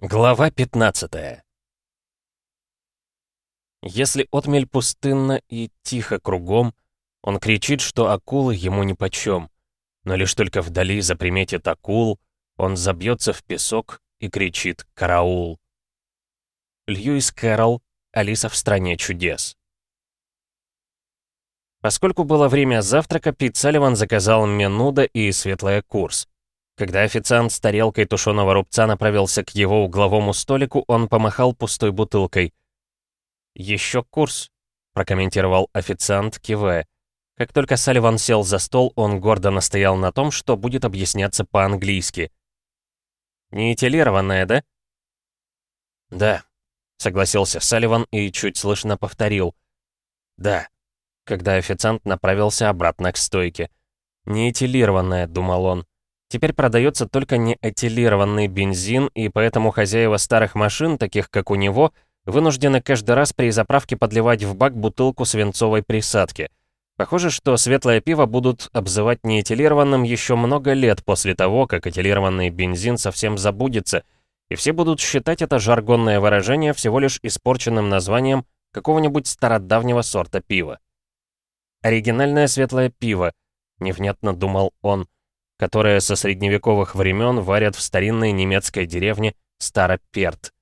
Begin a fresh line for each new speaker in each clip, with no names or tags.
Глава 15 Если отмель пустынна и тихо кругом, он кричит, что акулы ему нипочем. Но лишь только вдали заприметит акул, он забьется в песок и кричит «Караул!». Льюис Кэрролл, Алиса в стране чудес. Поскольку было время завтрака, Пит Салливан заказал менуда и светлый курс. Когда официант с тарелкой тушеного рубца направился к его угловому столику, он помахал пустой бутылкой. «Еще курс», — прокомментировал официант, кивая. Как только Салливан сел за стол, он гордо настоял на том, что будет объясняться по-английски. «Неэтилированная, да?» «Да», — согласился Салливан и чуть слышно повторил. «Да», когда официант направился обратно к стойке. «Неэтилированная», — думал он. Теперь продается только неэтилированный бензин, и поэтому хозяева старых машин, таких как у него, вынуждены каждый раз при заправке подливать в бак бутылку свинцовой присадки. Похоже, что светлое пиво будут обзывать неэтилированным еще много лет после того, как этилированный бензин совсем забудется, и все будут считать это жаргонное выражение всего лишь испорченным названием какого-нибудь стародавнего сорта пива. «Оригинальное светлое пиво», — невнятно думал он, — которое со средневековых времен варят в старинной немецкой деревне Староперт.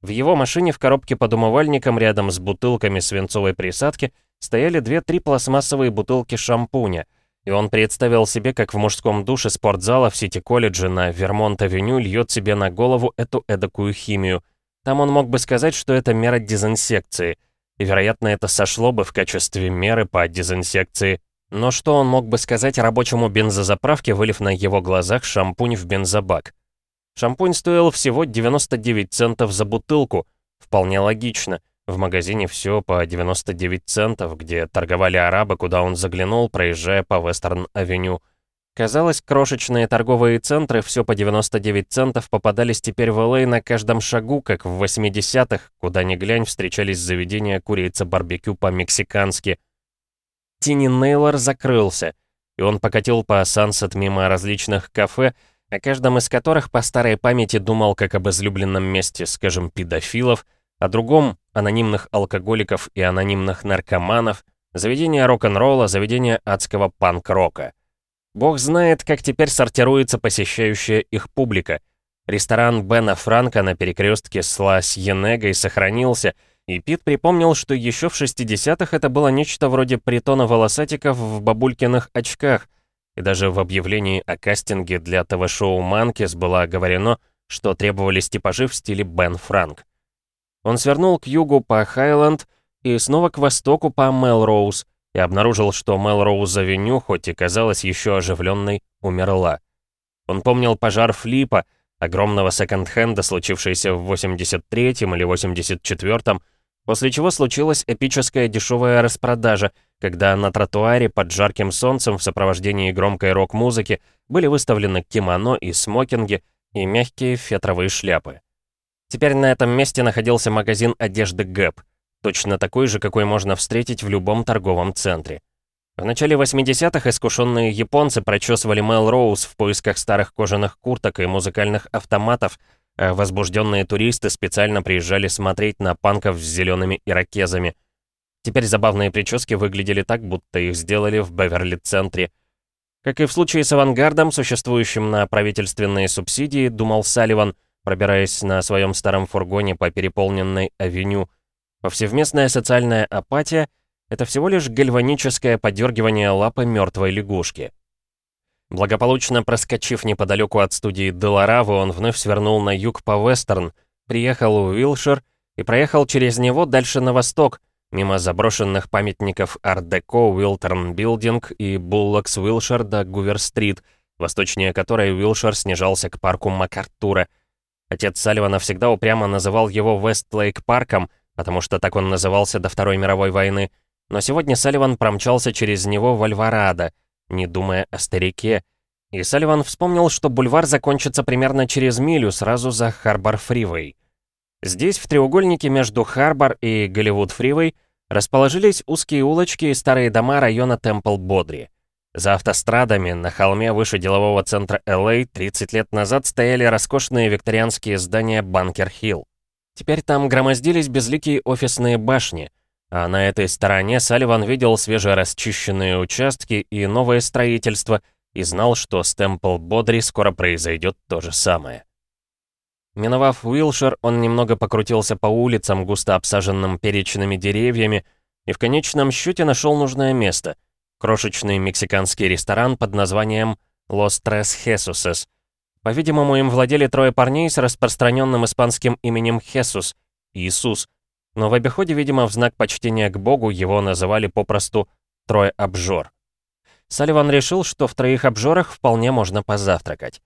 В его машине в коробке под умывальником рядом с бутылками свинцовой присадки стояли две-три пластмассовые бутылки шампуня, и он представил себе, как в мужском душе спортзала в Сити-колледже на Вермонт-авеню льет себе на голову эту эдакую химию. Там он мог бы сказать, что это мера дезинсекции, и, вероятно, это сошло бы в качестве меры по дезинсекции но что он мог бы сказать рабочему бензозаправке, вылив на его глазах шампунь в бензобак? Шампунь стоил всего 99 центов за бутылку. Вполне логично. В магазине все по 99 центов, где торговали арабы, куда он заглянул, проезжая по Вестерн-авеню. Казалось, крошечные торговые центры все по 99 центов попадались теперь в Л.А. на каждом шагу, как в 80-х, куда ни глянь встречались заведения курица-барбекю по-мексикански – Тини Нейлор закрылся, и он покатил по Сансет мимо различных кафе, о каждом из которых по старой памяти думал как об излюбленном месте, скажем, педофилов, о другом — анонимных алкоголиков и анонимных наркоманов, заведение рок-н-ролла, заведение адского панк-рока. Бог знает, как теперь сортируется посещающая их публика. Ресторан Бена Франка на перекрестке с Ла Сьенегой сохранился — и Пит припомнил, что еще в 60-х это было нечто вроде притона волосатиков в бабулькиных очках, и даже в объявлении о кастинге для ТВ-шоу «Манкис» было оговорено, что требовались типажи в стиле Бен Франк. Он свернул к югу по Хайленд и снова к востоку по Мелроуз, и обнаружил, что Мелроуз-авеню, хоть и казалась еще оживленной, умерла. Он помнил пожар Флипа, огромного секонд-хенда, случившийся в 83-м или 84-м, После чего случилась эпическая дешевая распродажа, когда на тротуаре под жарким солнцем в сопровождении громкой рок-музыки были выставлены кимоно и смокинги и мягкие фетровые шляпы. Теперь на этом месте находился магазин одежды Гэп, точно такой же, какой можно встретить в любом торговом центре. В начале 80-х искушенные японцы прочесывали Мэл Роуз в поисках старых кожаных курток и музыкальных автоматов, а возбужденные туристы специально приезжали смотреть на панков с зелеными ирокезами. Теперь забавные прически выглядели так, будто их сделали в Беверли-центре. Как и в случае с авангардом, существующим на правительственные субсидии, думал Салливан, пробираясь на своем старом фургоне по переполненной авеню. Повсеместная социальная апатия — это всего лишь гальваническое подергивание лапы мертвой лягушки. Благополучно проскочив неподалеку от студии Деларавы, он вновь свернул на юг по Вестерн, приехал в Уилшир и проехал через него дальше на восток, мимо заброшенных памятников Ар-Деко, Уилтерн Билдинг и Буллокс Уилшир до Гувер-стрит, восточнее которой Уилшир снижался к парку МакАртура. Отец Салливана всегда упрямо называл его Вестлейк парком, потому что так он назывался до Второй мировой войны, но сегодня Салливан промчался через него в Альварадо — не думая о старике. И Салливан вспомнил, что бульвар закончится примерно через милю, сразу за Харбор-Фривей. Здесь, в треугольнике между Харбор и Голливуд-Фривей, расположились узкие улочки и старые дома района Темпл-Бодри. За автострадами на холме выше делового центра LA 30 лет назад стояли роскошные викторианские здания Банкер-Хилл. Теперь там громоздились безликие офисные башни, а на этой стороне Салливан видел свежерасчищенные участки и новое строительство и знал, что с Темпл Бодри скоро произойдет то же самое. Миновав Уилшир, он немного покрутился по улицам, густо обсаженным перечными деревьями, и в конечном счете нашел нужное место — крошечный мексиканский ресторан под названием «Los Tres Jesuses». По-видимому, им владели трое парней с распространенным испанским именем Хесус — Иисус, но в обиходе, видимо, в знак почтения к Богу его называли попросту «Трое обжор». Салливан решил, что в троих обжорах вполне можно позавтракать.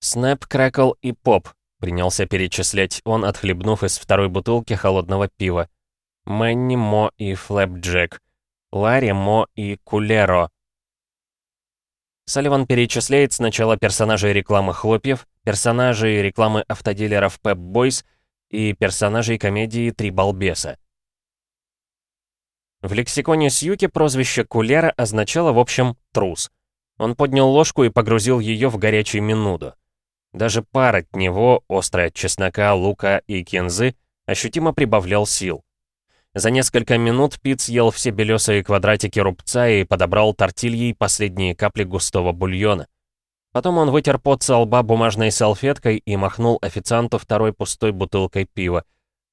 Снэп, Крэкл и Поп Принялся перечислять он, отхлебнув из второй бутылки холодного пива. Мэнни, Мо и Флэпджек. Ларри, Мо и Кулеро. Салливан перечисляет сначала персонажей рекламы хлопьев, персонажей рекламы автодилеров Pep Boys и персонажей комедии «Три балбеса». В лексиконе Сьюки прозвище Кулера означало, в общем, «трус». Он поднял ложку и погрузил ее в горячий минуду. Даже пар от него, острый от чеснока, лука и кинзы, ощутимо прибавлял сил. За несколько минут Пит съел все белесые квадратики рубца и подобрал тортильей последние капли густого бульона. Потом он вытер пот со лба бумажной салфеткой и махнул официанту второй пустой бутылкой пива.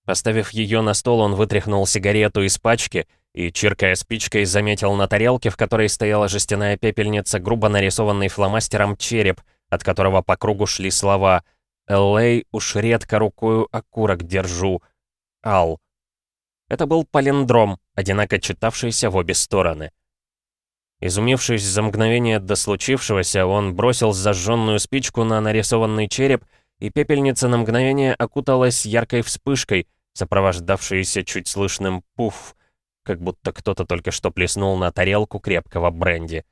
Поставив ее на стол, он вытряхнул сигарету из пачки и, чиркая спичкой, заметил на тарелке, в которой стояла жестяная пепельница, грубо нарисованный фломастером череп — от которого по кругу шли слова «Л.А. уж редко рукою окурок держу. Ал». Это был палиндром, одинако читавшийся в обе стороны. Изумившись за мгновение до случившегося, он бросил зажженную спичку на нарисованный череп, и пепельница на мгновение окуталась яркой вспышкой, сопровождавшейся чуть слышным «пуф», как будто кто-то только что плеснул на тарелку крепкого бренди.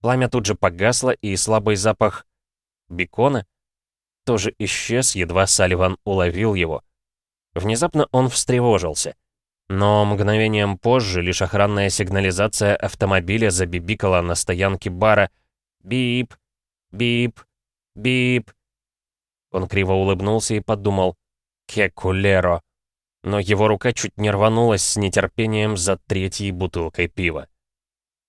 Пламя тут же погасло, и слабый запах Бекона? Тоже исчез, едва Салливан уловил его. Внезапно он встревожился. Но мгновением позже лишь охранная сигнализация автомобиля забибикала на стоянке бара «Бип! Бип! Бип!». Он криво улыбнулся и подумал «Кекулеро!». Но его рука чуть не рванулась с нетерпением за третьей бутылкой пива.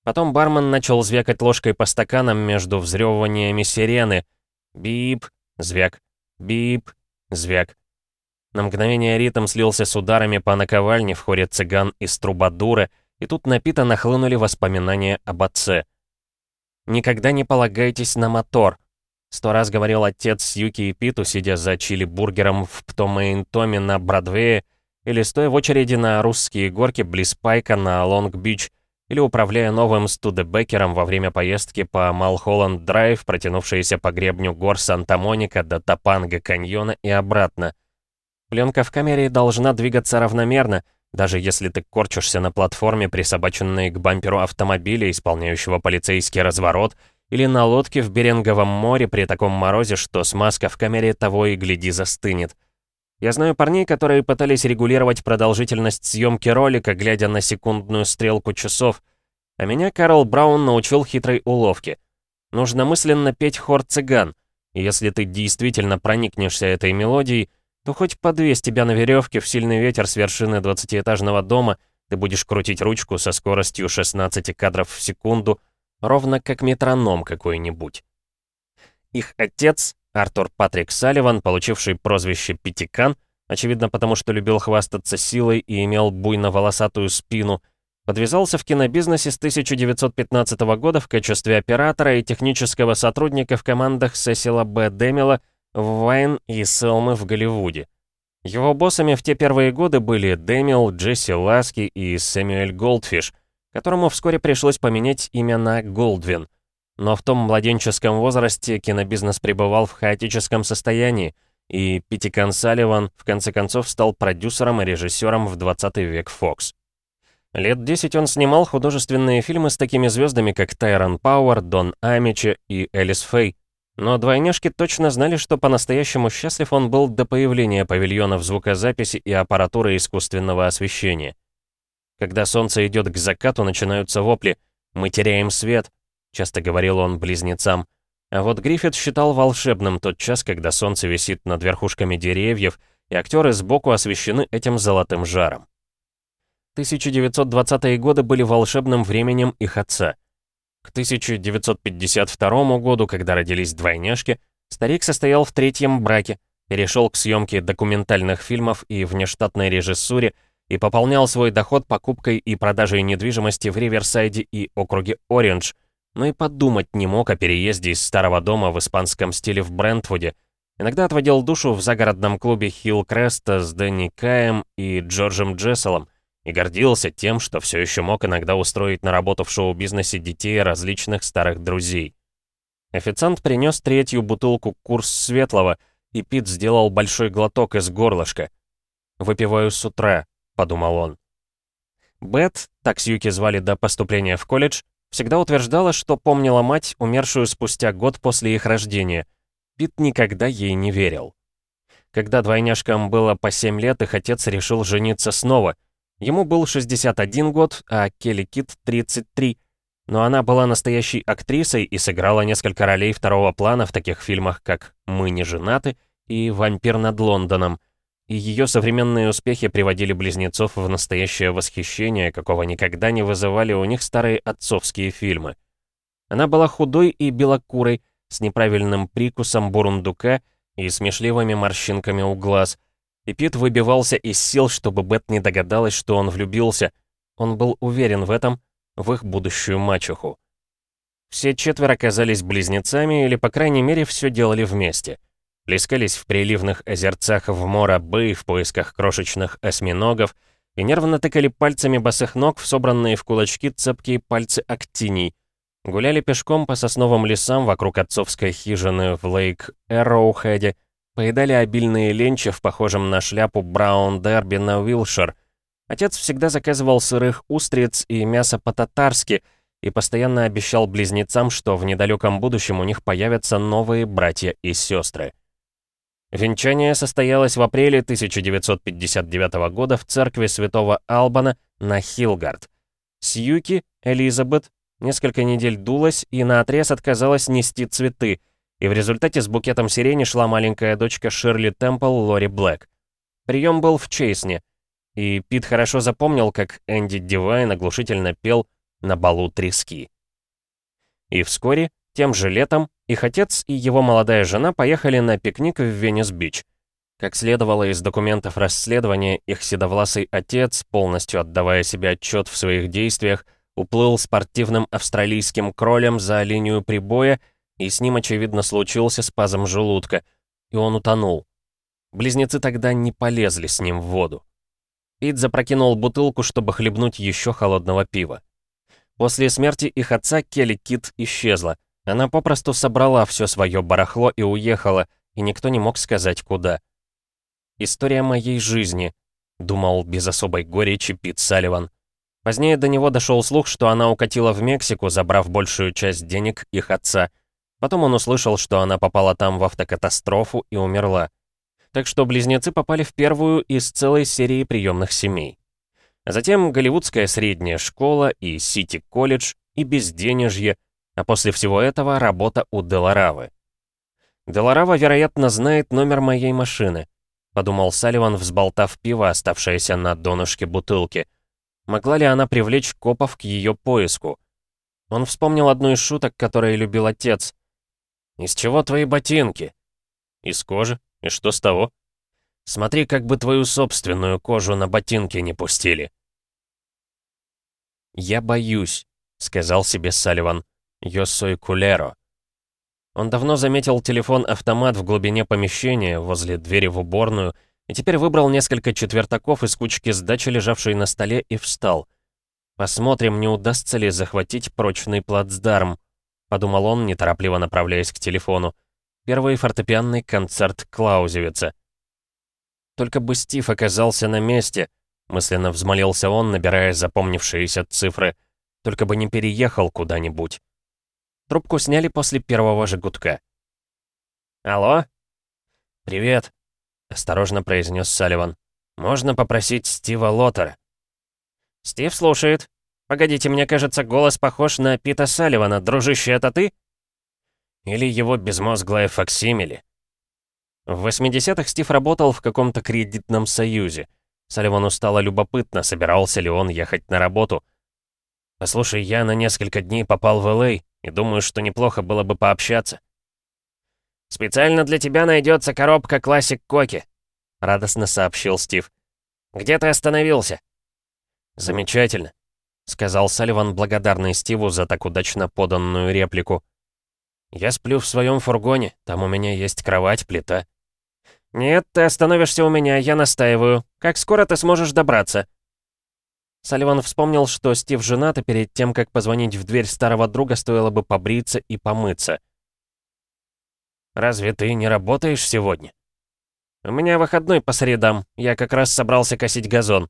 Потом бармен начал звякать ложкой по стаканам между взрёвываниями сирены — Бип, звяк, бип, звяк. На мгновение ритм слился с ударами по наковальне в хоре цыган из трубадуры, и тут на Пита нахлынули воспоминания об отце. «Никогда не полагайтесь на мотор», — сто раз говорил отец Сьюки и Питу, сидя за чили-бургером в Птомейн-Томе на Бродвее, или стоя в очереди на русские горки близ Пайка на Лонг-Бич, или управляя новым Студебекером во время поездки по Малхолланд-Драйв, протянувшейся по гребню гор Санта-Моника до Топанга каньона и обратно. Пленка в камере должна двигаться равномерно, даже если ты корчишься на платформе, присобаченной к бамперу автомобиля, исполняющего полицейский разворот, или на лодке в Беринговом море при таком морозе, что смазка в камере того и гляди застынет. Я знаю парней, которые пытались регулировать продолжительность съемки ролика, глядя на секундную стрелку часов. А меня Карл Браун научил хитрой уловке. Нужно мысленно петь хор цыган. И если ты действительно проникнешься этой мелодией, то хоть подвесь тебя на веревке в сильный ветер с вершины двадцатиэтажного дома, ты будешь крутить ручку со скоростью 16 кадров в секунду, ровно как метроном какой-нибудь. Их отец, Артур Патрик Салливан, получивший прозвище Пятикан, очевидно потому, что любил хвастаться силой и имел буйно-волосатую спину, подвязался в кинобизнесе с 1915 года в качестве оператора и технического сотрудника в командах Сесила Б. Демила Вайн и Селмы в Голливуде. Его боссами в те первые годы были Демил, Джесси Ласки и Сэмюэль Голдфиш, которому вскоре пришлось поменять имя на Голдвин — но в том младенческом возрасте кинобизнес пребывал в хаотическом состоянии, и Питикан Салливан в конце концов стал продюсером и режиссером в 20 век Fox. Лет 10 он снимал художественные фильмы с такими звездами, как Тайрон Пауэр, Дон Амичи и Элис Фэй. Но двойняшки точно знали, что по-настоящему счастлив он был до появления павильонов звукозаписи и аппаратуры искусственного освещения. Когда солнце идет к закату, начинаются вопли «Мы теряем свет», часто говорил он близнецам. А вот Гриффит считал волшебным тот час, когда солнце висит над верхушками деревьев, и актеры сбоку освещены этим золотым жаром. 1920-е годы были волшебным временем их отца. К 1952 году, когда родились двойняшки, старик состоял в третьем браке, перешел к съемке документальных фильмов и внештатной режиссуре и пополнял свой доход покупкой и продажей недвижимости в Риверсайде и округе Ориндж, но и подумать не мог о переезде из старого дома в испанском стиле в Брентвуде. Иногда отводил душу в загородном клубе Хилл Креста с Дэнни Каем и Джорджем Джесселом, и гордился тем, что все еще мог иногда устроить на работу в шоу-бизнесе детей различных старых друзей. Официант принес третью бутылку курс светлого, и Пит сделал большой глоток из горлышка. «Выпиваю с утра», — подумал он. Бет, так Сьюки звали до поступления в колледж, всегда утверждала, что помнила мать, умершую спустя год после их рождения. Пит никогда ей не верил. Когда двойняшкам было по 7 лет, их отец решил жениться снова — Ему был 61 год, а Келли Кит 33. Но она была настоящей актрисой и сыграла несколько ролей второго плана в таких фильмах, как «Мы не женаты» и «Вампир над Лондоном». И ее современные успехи приводили близнецов в настоящее восхищение, какого никогда не вызывали у них старые отцовские фильмы. Она была худой и белокурой, с неправильным прикусом бурундука и смешливыми морщинками у глаз – и Пит выбивался из сил, чтобы Бет не догадалась, что он влюбился. Он был уверен в этом, в их будущую мачеху. Все четверо оказались близнецами, или, по крайней мере, все делали вместе. Плескались в приливных озерцах в Мора-Бэй в поисках крошечных осьминогов и нервно тыкали пальцами босых ног в собранные в кулачки цепкие пальцы актиний. Гуляли пешком по сосновым лесам вокруг отцовской хижины в Лейк-Эроухеде, Поедали обильные ленчи в похожем на шляпу Браун Дерби на Уилшир. Отец всегда заказывал сырых устриц и мясо по-татарски и постоянно обещал близнецам, что в недалеком будущем у них появятся новые братья и сестры. Венчание состоялось в апреле 1959 года в церкви святого Албана на Хилгард. Сьюки, Элизабет, несколько недель дулась и наотрез отказалась нести цветы — и в результате с букетом сирени шла маленькая дочка Ширли Темпл Лори Блэк. Прием был в Чейсне, и Пит хорошо запомнил, как Энди Дивайн оглушительно пел на балу трески. И вскоре, тем же летом, их отец и его молодая жена поехали на пикник в Венес-Бич. Как следовало из документов расследования, их седовласый отец, полностью отдавая себе отчет в своих действиях, уплыл спортивным австралийским кролем за линию прибоя и с ним, очевидно, случился спазм желудка, и он утонул. Близнецы тогда не полезли с ним в воду. Пит запрокинул бутылку, чтобы хлебнуть еще холодного пива. После смерти их отца Келли Кит исчезла. Она попросту собрала все свое барахло и уехала, и никто не мог сказать, куда. «История моей жизни», — думал без особой горечи Пит Салливан. Позднее до него дошел слух, что она укатила в Мексику, забрав большую часть денег их отца — Потом он услышал, что она попала там в автокатастрофу и умерла. Так что близнецы попали в первую из целой серии приемных семей. А затем голливудская средняя школа и Сити-колледж, и безденежье, а после всего этого работа у Деларавы. «Деларава, вероятно, знает номер моей машины», — подумал Салливан, взболтав пиво, оставшееся на донышке бутылки. Могла ли она привлечь копов к ее поиску? Он вспомнил одну из шуток, которые любил отец. «Из чего твои ботинки?» «Из кожи. И что с того?» «Смотри, как бы твою собственную кожу на ботинки не пустили». «Я боюсь», — сказал себе Салливан. «Yo culero». Он давно заметил телефон-автомат в глубине помещения, возле двери в уборную, и теперь выбрал несколько четвертаков из кучки сдачи, лежавшей на столе, и встал. Посмотрим, не удастся ли захватить прочный плацдарм подумал он, неторопливо направляясь к телефону. Первый фортепианный концерт Клаузевица. Только бы Стив оказался на месте, мысленно взмолился он, набирая запомнившиеся цифры. Только бы не переехал куда-нибудь. Трубку сняли после первого же гудка. «Алло?» «Привет», — осторожно произнес Салливан. «Можно попросить Стива Лоттера?» «Стив слушает», — Погодите, мне кажется, голос похож на Пита Салливана. Дружище, это ты?» Или его безмозглая факсимили. В 80-х Стив работал в каком-то кредитном союзе. Салливану стало любопытно, собирался ли он ехать на работу. «Послушай, я на несколько дней попал в Л.А. и думаю, что неплохо было бы пообщаться». «Специально для тебя найдется коробка Classic Коки», — радостно сообщил Стив. «Где ты остановился?» «Замечательно», — сказал Салливан, благодарный Стиву за так удачно поданную реплику. «Я сплю в своем фургоне, там у меня есть кровать, плита». «Нет, ты остановишься у меня, я настаиваю. Как скоро ты сможешь добраться?» Салливан вспомнил, что Стив женат, и перед тем, как позвонить в дверь старого друга, стоило бы побриться и помыться. «Разве ты не работаешь сегодня?» «У меня выходной по средам. Я как раз собрался косить газон».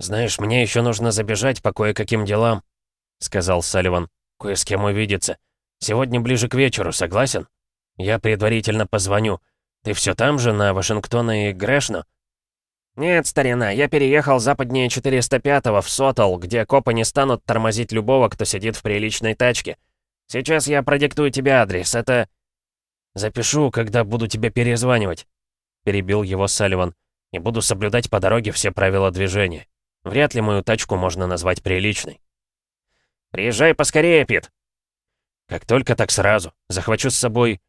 «Знаешь, мне еще нужно забежать по кое-каким делам», — сказал Салливан. «Кое с кем увидеться. Сегодня ближе к вечеру, согласен? Я предварительно позвоню. Ты все там же, на Вашингтона и Грэшно?» «Нет, старина, я переехал западнее 405-го в Сотал, где копы не станут тормозить любого, кто сидит в приличной тачке. Сейчас я продиктую тебе адрес, это...» «Запишу, когда буду тебе перезванивать», — перебил его Салливан. «И буду соблюдать по дороге все правила движения. Вряд ли мою тачку можно назвать приличной». «Приезжай поскорее, Пит», как только, так сразу. Захвачу с собой...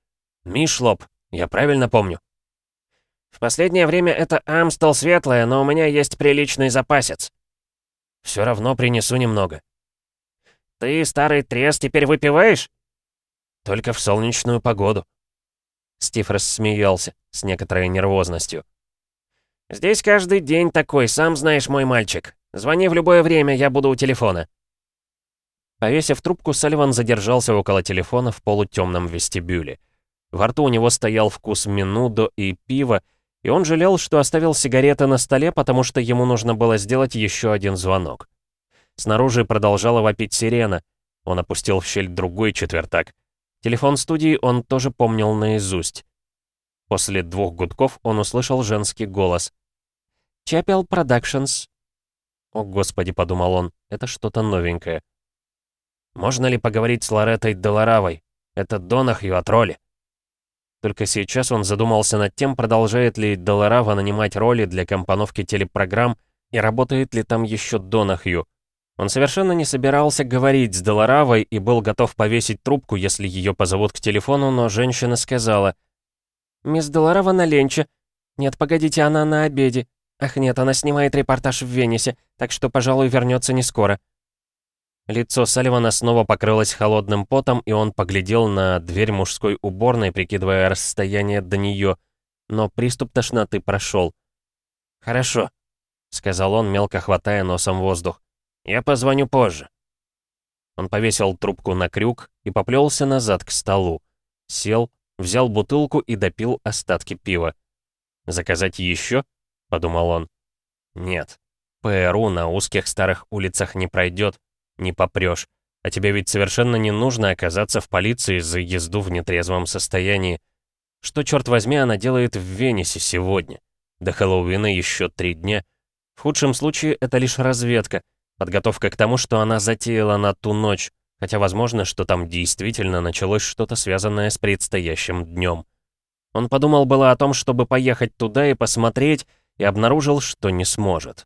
Мишлоп, я правильно помню? В последнее время это Амстел светлая, но у меня есть приличный запасец. Все равно принесу немного. Ты, старый трес, теперь выпиваешь? Только в солнечную погоду. Стив рассмеялся с некоторой нервозностью. «Здесь каждый день такой, сам знаешь, мой мальчик. Звони в любое время, я буду у телефона». Повесив трубку, Салливан задержался около телефона в полутемном вестибюле. Во рту у него стоял вкус минудо и пива, и он жалел, что оставил сигареты на столе, потому что ему нужно было сделать еще один звонок. Снаружи продолжала вопить сирена. Он опустил в щель другой четвертак. Телефон студии он тоже помнил наизусть. После двух гудков он услышал женский голос. «Чапел Продакшнс». «О, Господи», — подумал он, — «это что-то новенькое». Можно ли поговорить с Лореттой Деларавой? Это Донахью от роли. Только сейчас он задумался над тем, продолжает ли Деларава нанимать роли для компоновки телепрограмм и работает ли там еще Донахью. Он совершенно не собирался говорить с Деларавой и был готов повесить трубку, если ее позовут к телефону, но женщина сказала «Мисс Деларава на ленче. Нет, погодите, она на обеде. Ах нет, она снимает репортаж в Венесе, так что, пожалуй, вернется не скоро». Лицо Салливана снова покрылось холодным потом, и он поглядел на дверь мужской уборной, прикидывая расстояние до нее, но приступ тошноты прошел. «Хорошо», — сказал он, мелко хватая носом воздух. «Я позвоню позже». Он повесил трубку на крюк и поплелся назад к столу. Сел, взял бутылку и допил остатки пива. «Заказать еще?» — подумал он. «Нет, ПРУ на узких старых улицах не пройдет, не попрёшь. А тебе ведь совершенно не нужно оказаться в полиции за езду в нетрезвом состоянии. Что, черт возьми, она делает в Венесе сегодня? До Хэллоуина еще три дня. В худшем случае это лишь разведка, подготовка к тому, что она затеяла на ту ночь, хотя возможно, что там действительно началось что-то связанное с предстоящим днем. Он подумал было о том, чтобы поехать туда и посмотреть, и обнаружил, что не сможет.